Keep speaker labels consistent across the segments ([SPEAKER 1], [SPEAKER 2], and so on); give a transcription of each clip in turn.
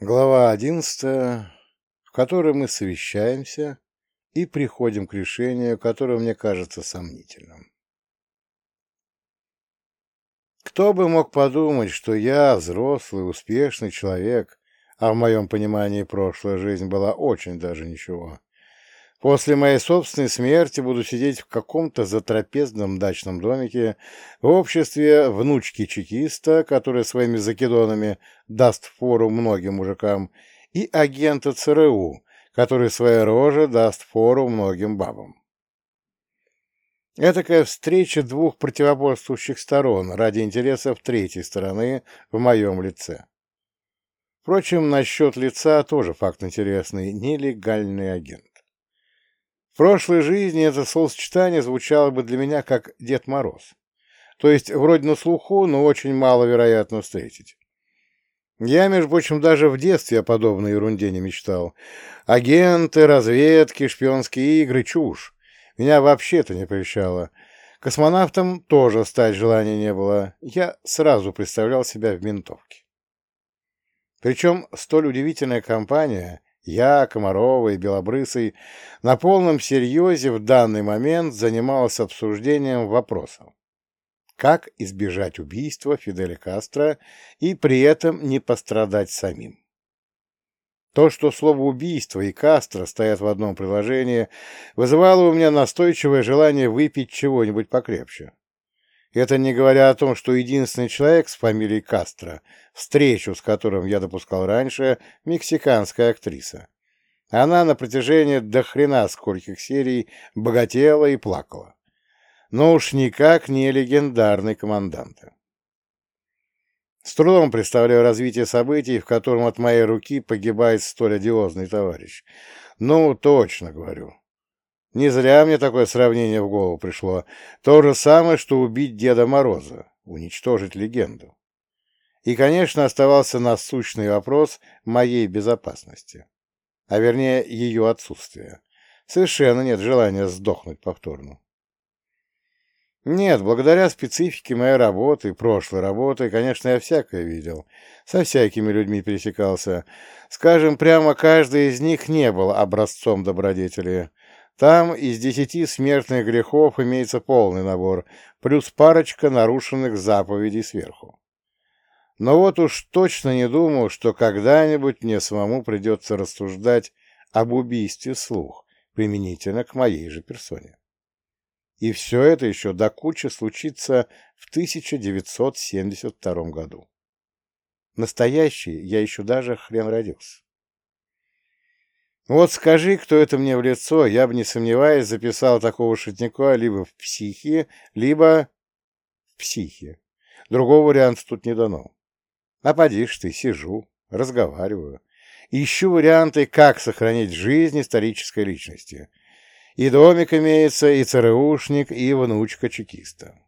[SPEAKER 1] Глава одиннадцатая, в которой мы совещаемся и приходим к решению, которое мне кажется сомнительным. Кто бы мог подумать, что я, взрослый, успешный человек, а в моем понимании прошлая жизнь была очень даже ничего, После моей собственной смерти буду сидеть в каком-то затрапезном дачном домике в обществе внучки чекиста, которая своими закидонами даст фору многим мужикам, и агента ЦРУ, который своей роже даст фору многим бабам. Этакая встреча двух противоборствующих сторон ради интересов третьей стороны в моем лице. Впрочем, насчет лица тоже факт интересный – нелегальный агент прошлой жизни это словосочетание звучало бы для меня как Дед Мороз. То есть вроде на слуху, но очень маловероятно встретить. Я, между прочим, даже в детстве о подобной ерунде не мечтал. Агенты, разведки, шпионские игры — чушь. Меня вообще это не прельщало. Космонавтом тоже стать желания не было. Я сразу представлял себя в ментовке. Причем столь удивительная компания я, Комарова и Белобрысый на полном серьезе в данный момент занимался обсуждением вопросов. Как избежать убийства Фиделя Кастро и при этом не пострадать самим? То, что слово «убийство» и «Кастро» стоят в одном приложении, вызывало у меня настойчивое желание выпить чего-нибудь покрепче. Это не говоря о том, что единственный человек с фамилией Кастро, встречу с которым я допускал раньше, мексиканская актриса. Она на протяжении до хрена скольких серий богатела и плакала. Но уж никак не легендарный командант. С трудом представляю развитие событий, в котором от моей руки погибает столь одиозный товарищ. Ну, точно говорю. Не зря мне такое сравнение в голову пришло. То же самое, что убить Деда Мороза, уничтожить легенду. И, конечно, оставался насущный вопрос моей безопасности, а вернее ее отсутствия. Совершенно нет желания сдохнуть повторно. Нет, благодаря специфике моей работы, прошлой работы, конечно, я всякое видел. Со всякими людьми пересекался. Скажем, прямо каждый из них не был образцом добродетели. Там из десяти смертных грехов имеется полный набор, плюс парочка нарушенных заповедей сверху. Но вот уж точно не думал, что когда-нибудь мне самому придется рассуждать об убийстве слух, применительно к моей же персоне. И все это еще до кучи случится в 1972 году. Настоящий я еще даже хрен родился. Вот скажи, кто это мне в лицо, я бы, не сомневаясь, записал такого шутника либо в психе, либо в психе. Другого варианта тут не дано. А поди ж ты, сижу, разговариваю, ищу варианты, как сохранить жизнь исторической личности. И домик имеется, и ЦРУшник, и внучка чекиста.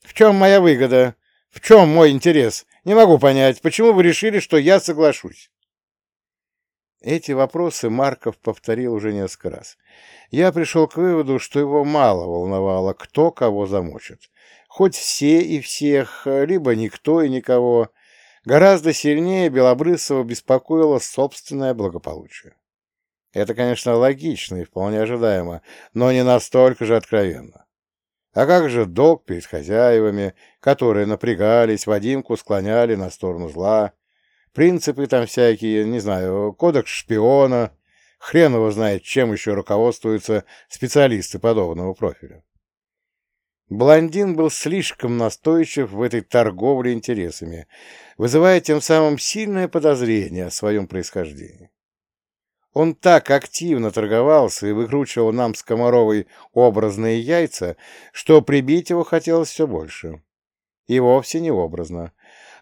[SPEAKER 1] В чем моя выгода? В чем мой интерес? Не могу понять, почему вы решили, что я соглашусь? Эти вопросы Марков повторил уже несколько раз. Я пришел к выводу, что его мало волновало, кто кого замочит. Хоть все и всех, либо никто и никого. Гораздо сильнее Белобрысова беспокоило собственное благополучие. Это, конечно, логично и вполне ожидаемо, но не настолько же откровенно. А как же долг перед хозяевами, которые напрягались, Вадимку склоняли на сторону зла, Принципы там всякие, не знаю, кодекс шпиона. Хрен его знает, чем еще руководствуются специалисты подобного профиля. Блондин был слишком настойчив в этой торговле интересами, вызывая тем самым сильное подозрение о своем происхождении. Он так активно торговался и выкручивал нам с Комаровой образные яйца, что прибить его хотелось все больше. И вовсе не образно,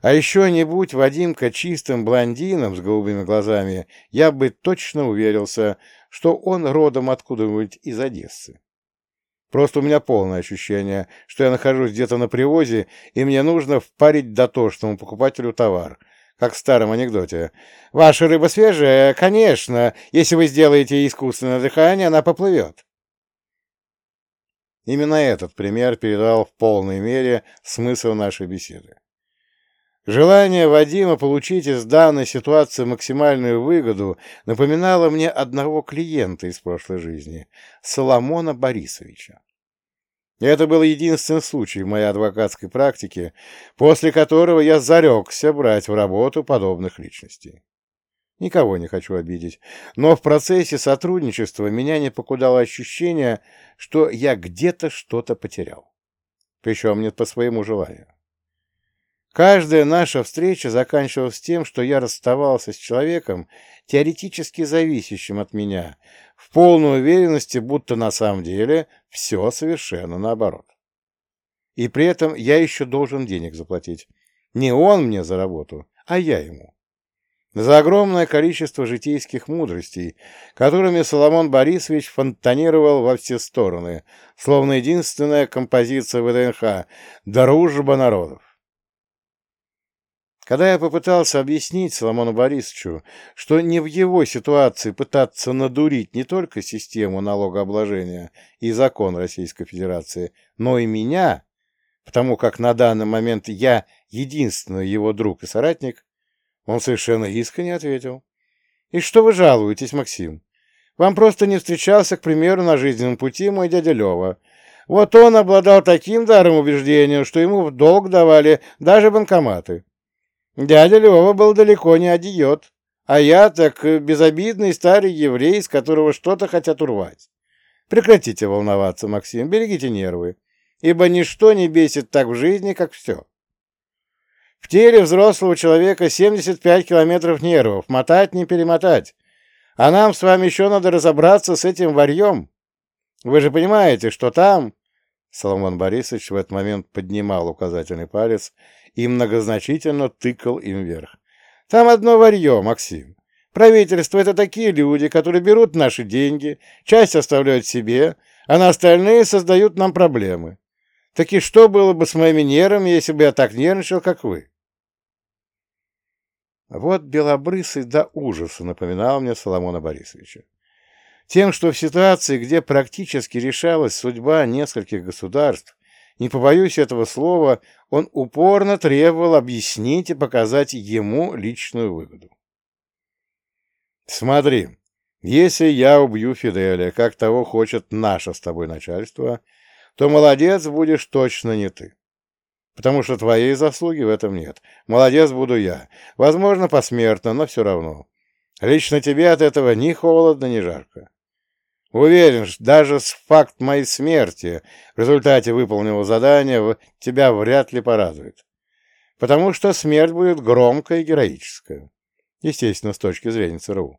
[SPEAKER 1] а еще не будь Вадимка чистым блондином с голубыми глазами, я бы точно уверился, что он родом откуда-нибудь из Одессы. Просто у меня полное ощущение, что я нахожусь где-то на привозе, и мне нужно впарить дотошному покупателю товар, как в старом анекдоте. «Ваша рыба свежая? Конечно! Если вы сделаете искусственное дыхание, она поплывет». Именно этот пример передал в полной мере смысл нашей беседы. Желание Вадима получить из данной ситуации максимальную выгоду напоминало мне одного клиента из прошлой жизни, Соломона Борисовича. Это был единственный случай в моей адвокатской практике, после которого я зарекся брать в работу подобных личностей. Никого не хочу обидеть, но в процессе сотрудничества меня не покудало ощущение, что я где-то что-то потерял. Причем не по своему желанию. Каждая наша встреча заканчивалась тем, что я расставался с человеком, теоретически зависящим от меня, в полной уверенности, будто на самом деле все совершенно наоборот. И при этом я еще должен денег заплатить. Не он мне за работу, а я ему. За огромное количество житейских мудростей, которыми Соломон Борисович фонтанировал во все стороны, словно единственная композиция ВДНХ «Дружба народов». Когда я попытался объяснить Соломону Борисовичу, что не в его ситуации пытаться надурить не только систему налогообложения и закон Российской Федерации, но и меня, потому как на данный момент я единственный его друг и соратник, он совершенно искренне ответил. «И что вы жалуетесь, Максим? Вам просто не встречался, к примеру, на жизненном пути мой дядя Лева. Вот он обладал таким даром убеждения, что ему в долг давали даже банкоматы». Дядя Лева был далеко не одиот, а я так безобидный старый еврей, из которого что-то хотят урвать. Прекратите волноваться, Максим, берегите нервы, ибо ничто не бесит так в жизни, как все. В теле взрослого человека 75 километров нервов, мотать не перемотать. А нам с вами еще надо разобраться с этим варьем. Вы же понимаете, что там... Соломон Борисович в этот момент поднимал указательный палец и многозначительно тыкал им вверх. «Там одно варье, Максим. Правительство — это такие люди, которые берут наши деньги, часть оставляют себе, а на остальные создают нам проблемы. Так и что было бы с моими нервами, если бы я так нервничал, как вы?» Вот белобрысый до ужаса напоминал мне Соломона Борисовича. Тем, что в ситуации, где практически решалась судьба нескольких государств, не побоюсь этого слова, он упорно требовал объяснить и показать ему личную выгоду. «Смотри, если я убью Фиделя, как того хочет наше с тобой начальство, то молодец будешь точно не ты. Потому что твоей заслуги в этом нет. Молодец буду я. Возможно, посмертно, но все равно. Лично тебе от этого ни холодно, ни жарко. Уверен, даже с факт моей смерти в результате выполненного задания тебя вряд ли порадует. Потому что смерть будет громкая и героическая. Естественно, с точки зрения ЦРУ.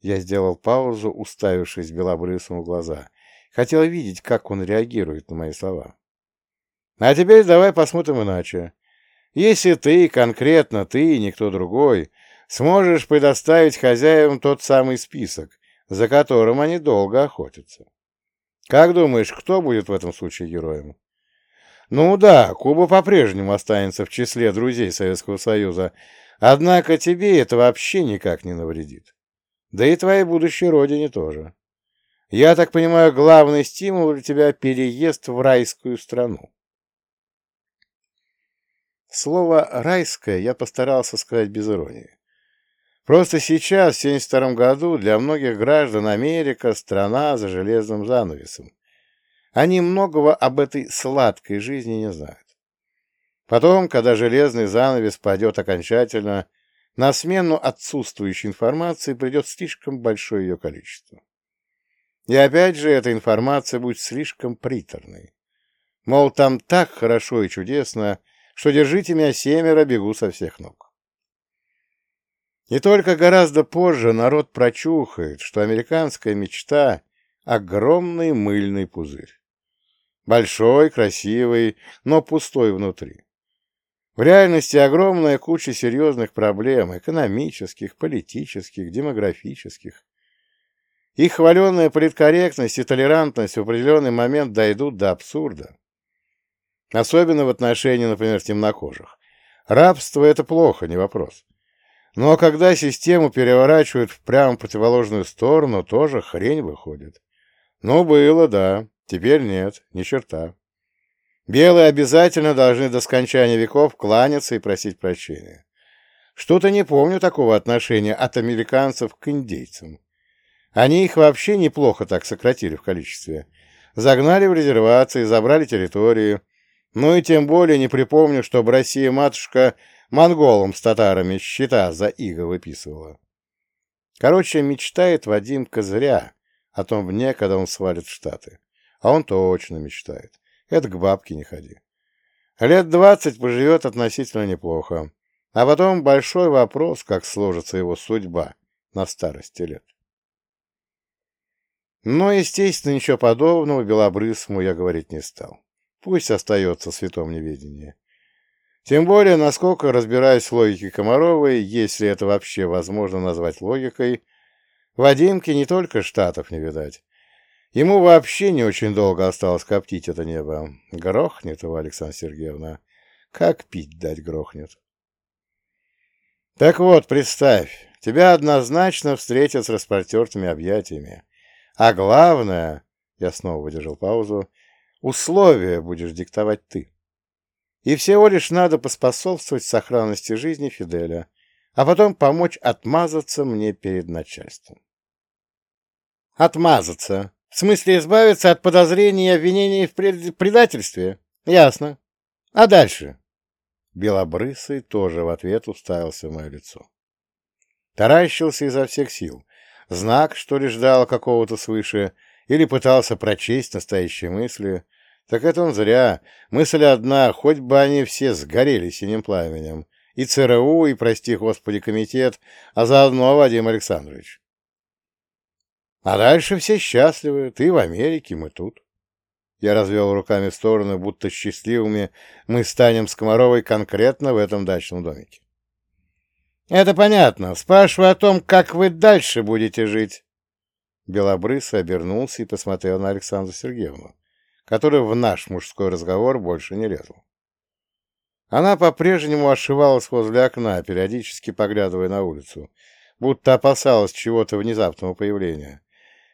[SPEAKER 1] Я сделал паузу, уставившись белобрысому в глаза. Хотел видеть, как он реагирует на мои слова. А теперь давай посмотрим иначе. Если ты, конкретно ты, никто другой, сможешь предоставить хозяевам тот самый список, за которым они долго охотятся. Как думаешь, кто будет в этом случае героем? Ну да, Куба по-прежнему останется в числе друзей Советского Союза, однако тебе это вообще никак не навредит. Да и твоей будущей родине тоже. Я так понимаю, главный стимул для тебя — переезд в райскую страну. Слово «райское» я постарался сказать без иронии. Просто сейчас, в 1972 году, для многих граждан Америка – страна за железным занавесом. Они многого об этой сладкой жизни не знают. Потом, когда железный занавес пойдет окончательно, на смену отсутствующей информации придет слишком большое ее количество. И опять же, эта информация будет слишком приторной. Мол, там так хорошо и чудесно, что держите меня семеро, бегу со всех ног. И только гораздо позже народ прочухает, что американская мечта — огромный мыльный пузырь. Большой, красивый, но пустой внутри. В реальности огромная куча серьезных проблем — экономических, политических, демографических. Их хваленная политкорректность и толерантность в определенный момент дойдут до абсурда. Особенно в отношении, например, темнокожих. Рабство — это плохо, не вопрос. Но когда систему переворачивают в прямо противоположную сторону, тоже хрень выходит. Ну, было, да. Теперь нет, ни черта. Белые обязательно должны до скончания веков кланяться и просить прощения. Что-то не помню такого отношения от американцев к индейцам. Они их вообще неплохо так сократили в количестве. Загнали в резервации, забрали территорию. Ну и тем более не припомню, чтобы Россия-матушка монголам с татарами счета за иго выписывала. Короче, мечтает Вадимка зря о том дне, когда он свалит в Штаты. А он точно мечтает. Это к бабке не ходи. Лет двадцать поживет относительно неплохо. А потом большой вопрос, как сложится его судьба на старости лет. Но, естественно, ничего подобного Белобрысому я говорить не стал. Пусть остается в святом неведении. Тем более, насколько разбираюсь в логике Комаровой, если это вообще возможно назвать логикой, Вадимке не только Штатов не видать. Ему вообще не очень долго осталось коптить это небо. Грохнет его, Александра Сергеевна. Как пить дать грохнет. Так вот, представь, тебя однозначно встретят с распротертыми объятиями. А главное, я снова выдержал паузу, условия будешь диктовать ты. И всего лишь надо поспособствовать сохранности жизни Фиделя, а потом помочь отмазаться мне перед начальством. Отмазаться? В смысле избавиться от подозрений и обвинений в предательстве? Ясно. А дальше? Белобрысый тоже в ответ уставился в мое лицо. Таращился изо всех сил. Знак, что ли, ждал какого-то свыше, или пытался прочесть настоящие мысли. Так это он зря. Мысль одна, хоть бы они все сгорели синим пламенем. И ЦРУ, и, прости господи, комитет, а заодно Вадим Александрович. А дальше все счастливы. Ты в Америке, мы тут. Я развел руками в стороны, будто счастливыми мы станем с Комаровой конкретно в этом дачном домике. «Это понятно. Спрашиваю о том, как вы дальше будете жить». Белобрысый обернулся и посмотрел на Александру Сергеевну, которая в наш мужской разговор больше не лезла. Она по-прежнему ошивалась возле окна, периодически поглядывая на улицу, будто опасалась чего-то внезапного появления,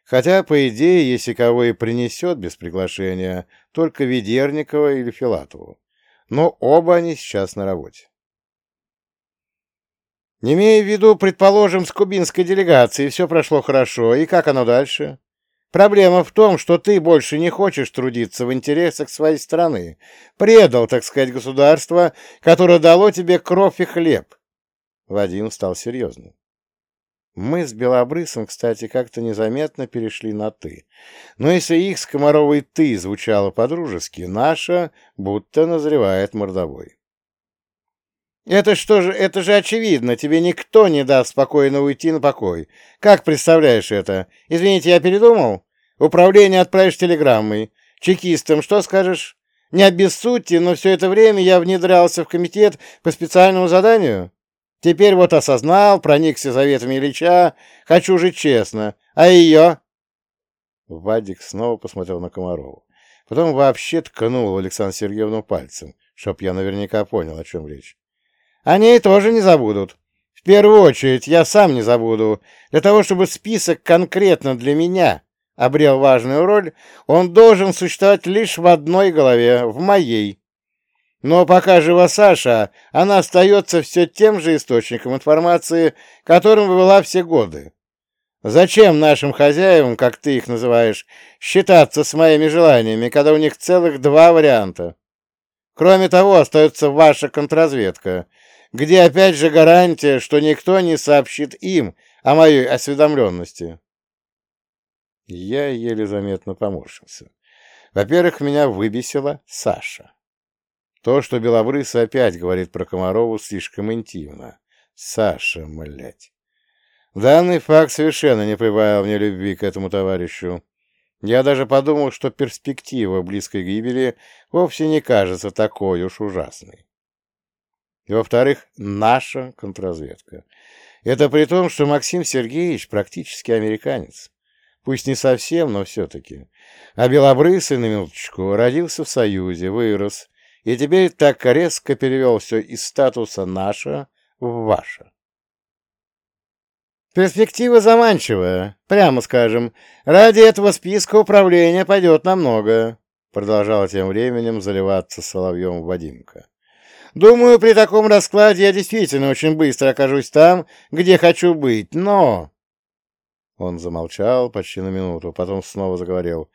[SPEAKER 1] Хотя, по идее, если кого и принесет без приглашения, только Ведерникова или Филатову. Но оба они сейчас на работе. Не имея в виду, предположим, с кубинской делегацией все прошло хорошо, и как оно дальше? Проблема в том, что ты больше не хочешь трудиться в интересах своей страны. Предал, так сказать, государство, которое дало тебе кровь и хлеб. Вадим стал серьезным. Мы с Белобрысом, кстати, как-то незаметно перешли на «ты». Но если их с «ты» звучало по-дружески, наша будто назревает мордовой. «Это что же, это же очевидно, тебе никто не даст спокойно уйти на покой. Как представляешь это? Извините, я передумал? Управление отправишь телеграммой. Чекистам что скажешь? Не обессудьте, но все это время я внедрялся в комитет по специальному заданию». Теперь вот осознал, проникся заветами Ильича, хочу жить честно. А ее?» Вадик снова посмотрел на Комарову. Потом вообще ткнул Александру Сергеевну пальцем, чтоб я наверняка понял, о чем речь. «Они тоже не забудут. В первую очередь, я сам не забуду. Для того, чтобы список конкретно для меня обрел важную роль, он должен существовать лишь в одной голове, в моей. Но пока жива Саша, она остается все тем же источником информации, которым была все годы. Зачем нашим хозяевам, как ты их называешь, считаться с моими желаниями, когда у них целых два варианта? Кроме того, остается ваша контрразведка, где опять же гарантия, что никто не сообщит им о моей осведомленности. Я еле заметно поморщился. Во-первых, меня выбесила Саша. То, что Белобрысый опять говорит про Комарову, слишком интимно. Саша, млять. Данный факт совершенно не прибавил мне любви к этому товарищу. Я даже подумал, что перспектива близкой гибели вовсе не кажется такой уж ужасной. И, во-вторых, наша контрразведка. Это при том, что Максим Сергеевич практически американец. Пусть не совсем, но все-таки. А Белобрысый, на минуточку, родился в Союзе, вырос, и теперь так резко перевел все из статуса «наше» в «ваше». Перспектива заманчивая, прямо скажем. Ради этого списка управления пойдет на многое. продолжала тем временем заливаться соловьем Вадимка. «Думаю, при таком раскладе я действительно очень быстро окажусь там, где хочу быть, но...» Он замолчал почти на минуту, потом снова заговорил.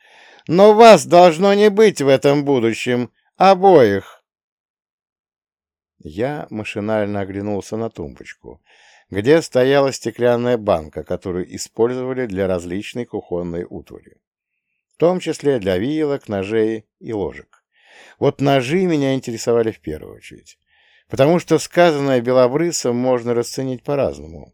[SPEAKER 1] «Но вас должно не быть в этом будущем, обоих!» Я машинально оглянулся на тумбочку, где стояла стеклянная банка, которую использовали для различной кухонной утвари, в том числе для вилок, ножей и ложек. Вот ножи меня интересовали в первую очередь, потому что сказанное белобрысом можно расценить по-разному.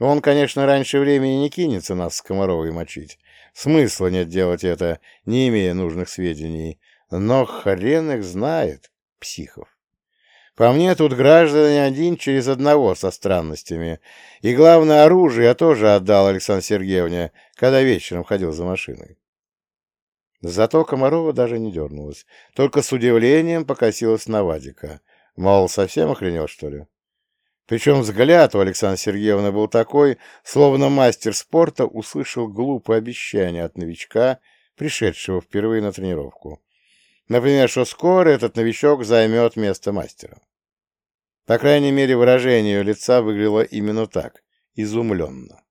[SPEAKER 1] Он, конечно, раньше времени не кинется нас с Комаровой мочить. Смысла нет делать это, не имея нужных сведений. Но хрен их знает, психов. По мне, тут граждане один через одного со странностями. И главное, оружие я тоже отдал Александре Сергеевне, когда вечером ходил за машиной. Зато Комарова даже не дернулась, только с удивлением покосилась на Вадика. Мол, совсем охренел, что ли? Причем взгляд у Александры Сергеевны был такой, словно мастер спорта услышал глупое обещание от новичка, пришедшего впервые на тренировку. Например, что скоро этот новичок займет место мастера. По крайней мере, выражение ее лица выглядело именно так, изумленно.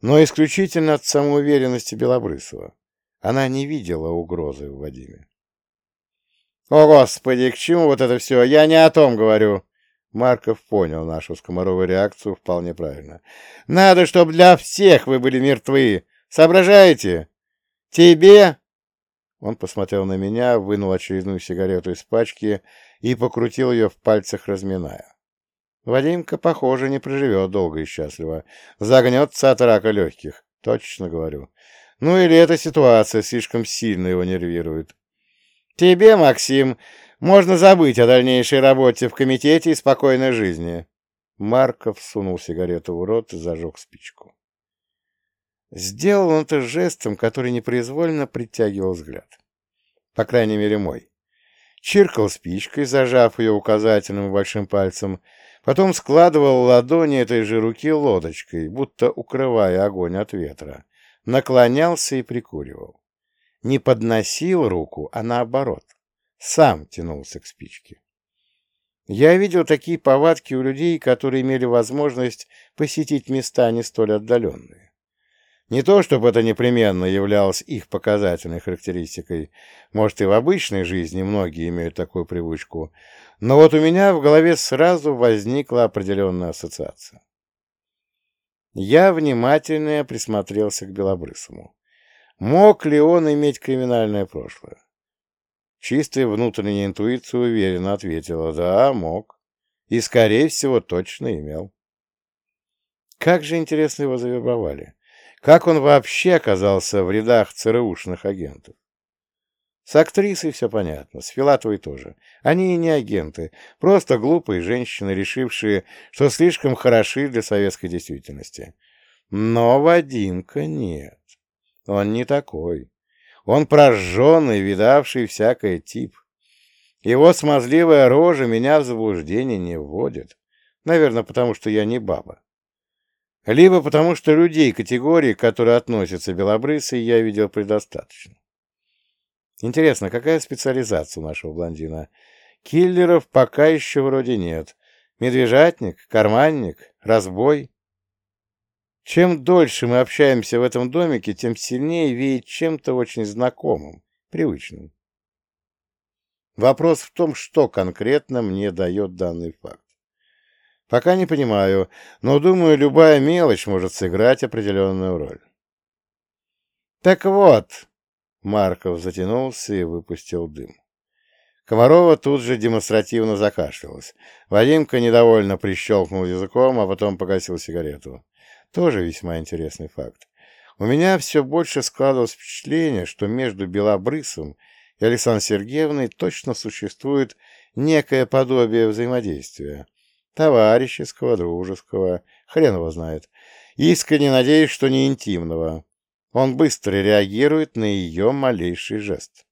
[SPEAKER 1] Но исключительно от самоуверенности Белобрысова. Она не видела угрозы в Вадиме. «О, Господи, к чему вот это все? Я не о том говорю!» Марков понял нашу скоморовую реакцию вполне правильно. «Надо, чтобы для всех вы были мертвы. Соображаете? Тебе...» Он посмотрел на меня, вынул очередную сигарету из пачки и покрутил ее в пальцах, разминая. Вадимка, похоже, не проживет долго и счастливо. Загнется от рака легких, точно говорю. Ну или эта ситуация слишком сильно его нервирует. «Тебе, Максим, можно забыть о дальнейшей работе в комитете и спокойной жизни. Марков сунул сигарету в рот и зажег спичку. Сделал он это жестом, который непроизвольно притягивал взгляд. По крайней мере, мой. Чиркал спичкой, зажав ее указательным и большим пальцем, потом складывал ладони этой же руки лодочкой, будто укрывая огонь от ветра, наклонялся и прикуривал. Не подносил руку, а наоборот сам тянулся к спичке. Я видел такие повадки у людей, которые имели возможность посетить места не столь отдаленные. Не то, чтобы это непременно являлось их показательной характеристикой, может, и в обычной жизни многие имеют такую привычку, но вот у меня в голове сразу возникла определенная ассоциация. Я внимательно присмотрелся к Белобрысому. Мог ли он иметь криминальное прошлое? Чистая внутренняя интуиция уверенно ответила «Да, мог». И, скорее всего, точно имел. Как же интересно его завербовали. Как он вообще оказался в рядах ЦРУшных агентов? С актрисой все понятно, с Филатовой тоже. Они и не агенты, просто глупые женщины, решившие, что слишком хороши для советской действительности. Но Вадимка нет. Он не такой. Он прожженный, видавший всякое тип. Его смазливая рожа меня в заблуждение не вводит. Наверное, потому что я не баба. Либо потому что людей категории, к которой относятся белобрысы, я видел предостаточно. Интересно, какая специализация у нашего блондина? Киллеров пока еще вроде нет. Медвежатник, карманник, разбой. Чем дольше мы общаемся в этом домике, тем сильнее веет чем-то очень знакомым, привычным. Вопрос в том, что конкретно мне дает данный факт. Пока не понимаю, но думаю, любая мелочь может сыграть определенную роль. Так вот, Марков затянулся и выпустил дым. Комарова тут же демонстративно закашлялась. Вадимка недовольно прищелкнул языком, а потом погасил сигарету. Тоже весьма интересный факт. У меня все больше складывалось впечатление, что между Белобрысом и Александрой Сергеевной точно существует некое подобие взаимодействия. Товарищеского, дружеского, хрен его знает. Искренне надеюсь, что не интимного. Он быстро реагирует на ее малейший жест.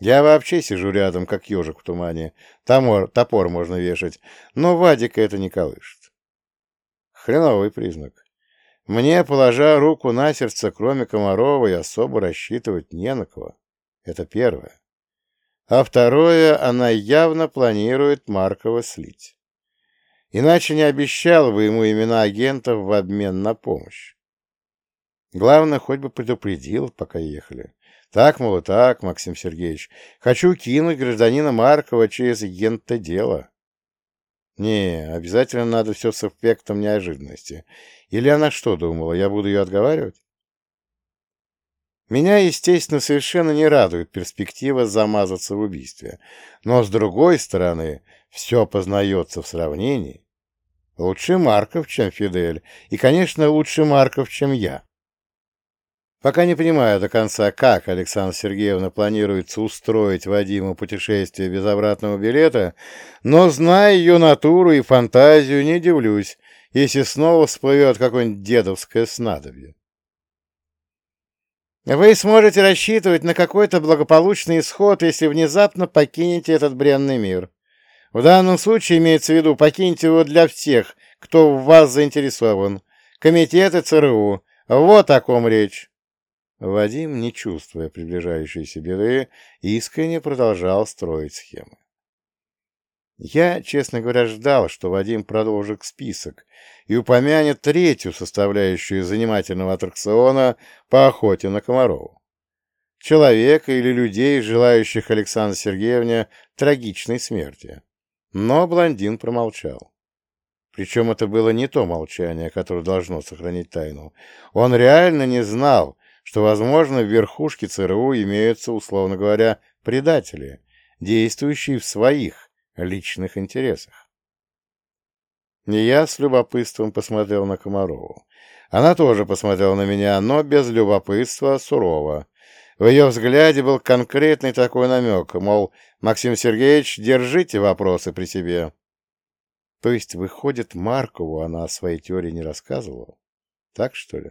[SPEAKER 1] Я вообще сижу рядом, как ежик в тумане. Топор, топор можно вешать, но Вадика это не колышет. Хреновый признак. Мне, положа руку на сердце, кроме Комаровой, особо рассчитывать не на кого. Это первое. А второе, она явно планирует Маркова слить. Иначе не обещал бы ему имена агентов в обмен на помощь. Главное, хоть бы предупредил, пока ехали. Так, мол, так, Максим Сергеевич, хочу кинуть гражданина Маркова через агента дело. Не, обязательно надо все с эффектом неожиданности. Или она что думала, я буду ее отговаривать? Меня, естественно, совершенно не радует перспектива замазаться в убийстве. Но, с другой стороны, все познается в сравнении. Лучше Марков, чем Фидель. И, конечно, лучше Марков, чем я. Пока не понимаю до конца, как Александра Сергеевна планируется устроить Вадиму путешествие без обратного билета, но, зная ее натуру и фантазию, не удивлюсь, если снова всплывет какое-нибудь дедовское снадобье. Вы сможете рассчитывать на какой-то благополучный исход, если внезапно покинете этот бренный мир. В данном случае имеется в виду покиньте его для всех, кто в вас заинтересован. Комитеты ЦРУ. Вот о ком речь. Вадим, не чувствуя приближающейся беды, искренне продолжал строить схемы. Я, честно говоря, ждал, что Вадим продолжит список и упомянет третью составляющую занимательного аттракциона по охоте на Комарову. Человека или людей, желающих Александре Сергеевне трагичной смерти. Но блондин промолчал. Причем это было не то молчание, которое должно сохранить тайну. Он реально не знал, что, возможно, в верхушке ЦРУ имеются, условно говоря, предатели, действующие в своих, личных интересах. И я с любопытством посмотрел на Комарову. Она тоже посмотрела на меня, но без любопытства, сурово. В ее взгляде был конкретный такой намек, мол, Максим Сергеевич, держите вопросы при себе. То есть, выходит, Маркову она о своей теории не рассказывала? Так, что ли?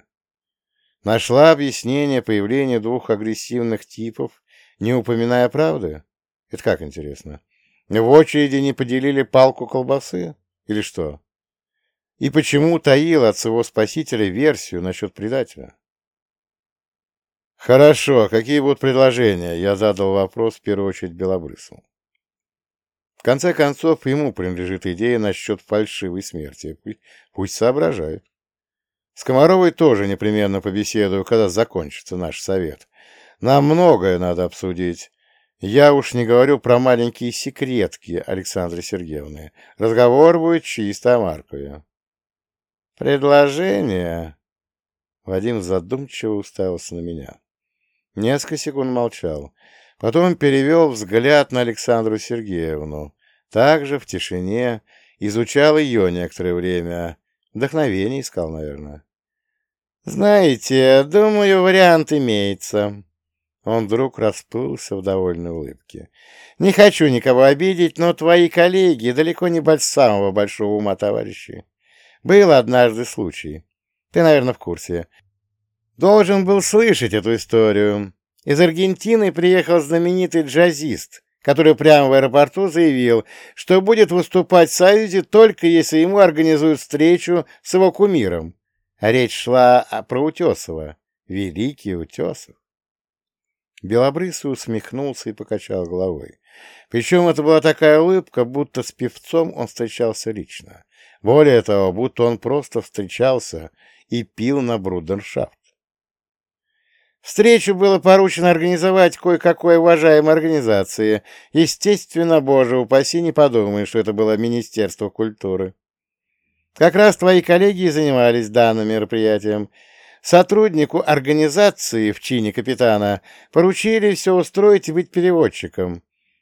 [SPEAKER 1] Нашла объяснение появления двух агрессивных типов, не упоминая правды? Это как интересно? В очереди не поделили палку колбасы? Или что? И почему таил от своего спасителя версию насчет предателя? Хорошо, какие будут предложения? Я задал вопрос в первую очередь Белобрысу. В конце концов, ему принадлежит идея насчет фальшивой смерти. Пусть соображает. С Комаровой тоже непременно побеседую, когда закончится наш совет. Нам многое надо обсудить. Я уж не говорю про маленькие секретки Александры Сергеевны. Разговор будет чисто о Маркове. Предложение? Вадим задумчиво уставился на меня. Несколько секунд молчал. Потом перевел взгляд на Александру Сергеевну. Также в тишине изучал ее некоторое время. Вдохновение искал, наверное. «Знаете, думаю, вариант имеется». Он вдруг расплылся в довольной улыбке. «Не хочу никого обидеть, но твои коллеги далеко не самого большого ума товарищи. Был однажды случай. Ты, наверное, в курсе. Должен был слышать эту историю. Из Аргентины приехал знаменитый джазист, который прямо в аэропорту заявил, что будет выступать в Союзе только если ему организуют встречу с его кумиром. А речь шла про Утесова. Великий Утесов. Белобрысый усмехнулся и покачал головой. Причем это была такая улыбка, будто с певцом он встречался лично. Более того, будто он просто встречался и пил на брудершафт. Встречу было поручено организовать кое-какой уважаемой организации. Естественно, боже упаси, не подумай, что это было Министерство культуры. Как раз твои коллеги занимались данным мероприятием. Сотруднику организации в чине капитана поручили все устроить и быть переводчиком.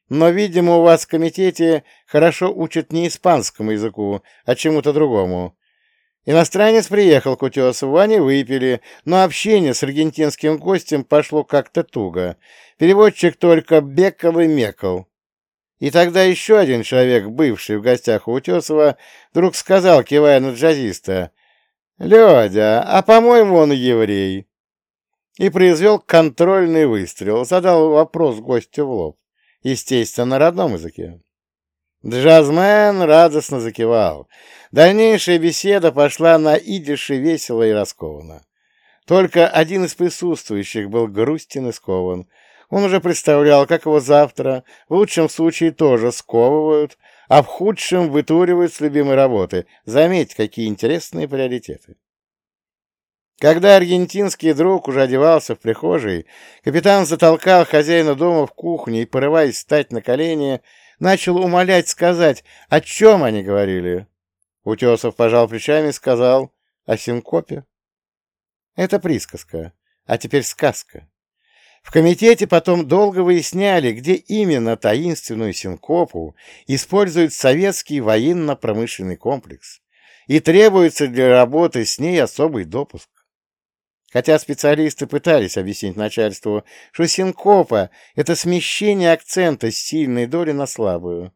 [SPEAKER 1] Но, видимо, у вас в комитете хорошо учат не испанскому языку, а чему-то другому. Иностранец приехал к Утесову, они выпили, но общение с аргентинским гостем пошло как-то туго. Переводчик только бекал и мекал. И тогда еще один человек, бывший в гостях у Утесова, вдруг сказал, кивая на джазиста, «Ледя, а, по-моему, он еврей». И произвел контрольный выстрел, задал вопрос гостю в лоб, естественно, на родном языке. Джазмен радостно закивал. Дальнейшая беседа пошла на идише весело и раскованно. Только один из присутствующих был грустен и скован. Он уже представлял, как его завтра, в лучшем случае, тоже сковывают, а в худшем вытуривают с любимой работы. Заметь, какие интересные приоритеты. Когда аргентинский друг уже одевался в прихожей, капитан затолкал хозяина дома в кухню и, порываясь встать на колени, начал умолять сказать, о чем они говорили. Утесов пожал плечами и сказал о синкопе. Это присказка, а теперь сказка. В комитете потом долго выясняли, где именно таинственную синкопу использует советский военно-промышленный комплекс, и требуется для работы с ней особый допуск. Хотя специалисты пытались объяснить начальству, что синкопа — это смещение акцента с сильной доли на слабую.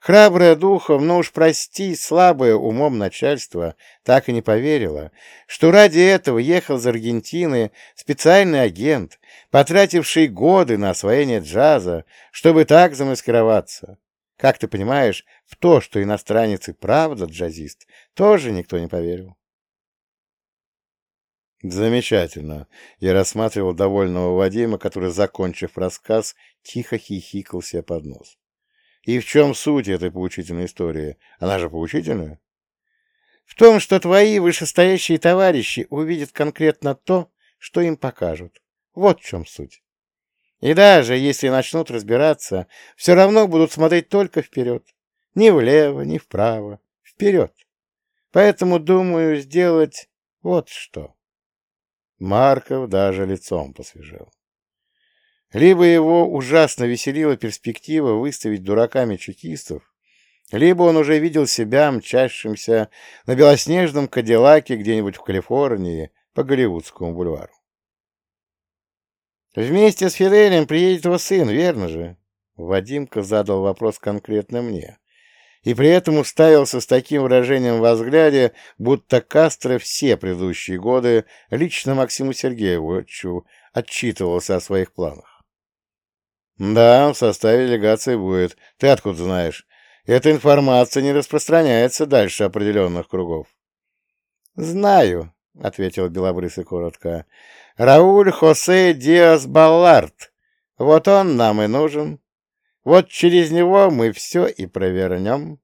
[SPEAKER 1] Храброе духом, но уж прости, слабое умом начальство так и не поверило, что ради этого ехал из Аргентины специальный агент, потративший годы на освоение джаза, чтобы так замаскироваться. Как ты понимаешь, в то, что иностранец и правда джазист, тоже никто не поверил. Замечательно. Я рассматривал довольного Вадима, который, закончив рассказ, тихо хихикал себе под нос. И в чем суть этой поучительной истории? Она же поучительная? В том, что твои вышестоящие товарищи увидят конкретно то, что им покажут. Вот в чем суть. И даже если начнут разбираться, все равно будут смотреть только вперед. Ни влево, ни вправо. Вперед. Поэтому думаю сделать вот что. Марков даже лицом посвежел. Либо его ужасно веселила перспектива выставить дураками чекистов, либо он уже видел себя мчащимся на белоснежном Кадиллаке где-нибудь в Калифорнии по Голливудскому бульвару. «Вместе с Фиделем приедет его сын, верно же?» Вадимка задал вопрос конкретно мне и при этом уставился с таким выражением во взгляде, будто Кастро все предыдущие годы лично Максиму Сергеевичу отчитывался о своих планах. «Да, в составе делегации будет. Ты откуда знаешь? Эта информация не распространяется дальше определенных кругов». «Знаю», — ответил Белобрысый коротко. «Рауль Хосе Диас Баллард. Вот он нам и нужен». Вот через него мы все и провернем.